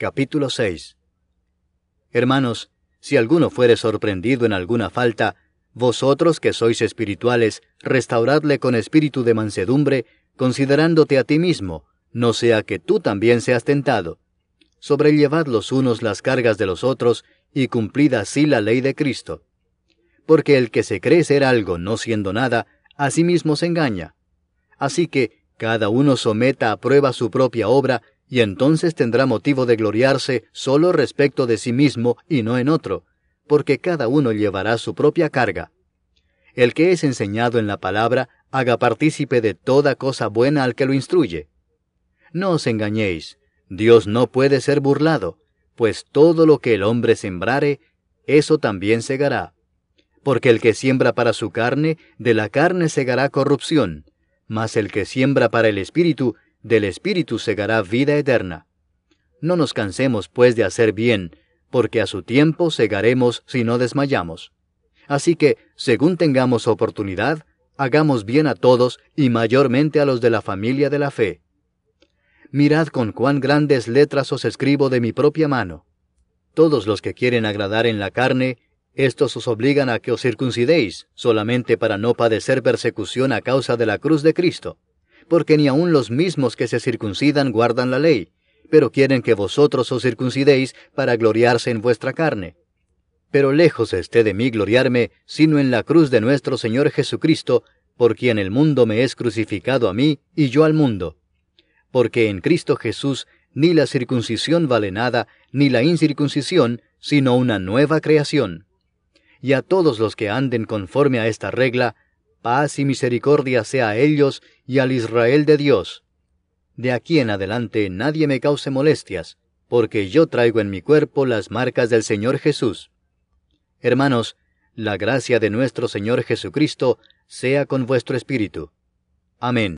Capítulo 6 Hermanos, si alguno fuere sorprendido en alguna falta, vosotros que sois espirituales, restauradle con espíritu de mansedumbre, considerándote a ti mismo, no sea que tú también seas tentado. Sobrellevad los unos las cargas de los otros, y cumplid así la ley de Cristo. Porque el que se cree ser algo no siendo nada, a sí mismo se engaña. Así que cada uno someta a prueba su propia obra, y entonces tendrá motivo de gloriarse solo respecto de sí mismo y no en otro, porque cada uno llevará su propia carga. El que es enseñado en la palabra, haga partícipe de toda cosa buena al que lo instruye. No os engañéis, Dios no puede ser burlado, pues todo lo que el hombre sembrare, eso también segará. Porque el que siembra para su carne, de la carne segará corrupción, mas el que siembra para el Espíritu, del Espíritu segará vida eterna. No nos cansemos, pues, de hacer bien, porque a su tiempo segaremos si no desmayamos. Así que, según tengamos oportunidad, hagamos bien a todos y mayormente a los de la familia de la fe. Mirad con cuán grandes letras os escribo de mi propia mano. Todos los que quieren agradar en la carne, estos os obligan a que os circuncidéis, solamente para no padecer persecución a causa de la cruz de Cristo, porque ni aun los mismos que se circuncidan guardan la ley, pero quieren que vosotros os circuncidéis para gloriarse en vuestra carne. Pero lejos esté de mí gloriarme, sino en la cruz de nuestro Señor Jesucristo, por quien el mundo me es crucificado a mí y yo al mundo. Porque en Cristo Jesús ni la circuncisión vale nada, ni la incircuncisión, sino una nueva creación. Y a todos los que anden conforme a esta regla, paz y misericordia sea a ellos y al Israel de Dios de aquí en adelante nadie me cause molestias, porque yo traigo en mi cuerpo las marcas del Señor Jesús. Hermanos, la gracia de nuestro Señor Jesucristo sea con vuestro espíritu. Amén.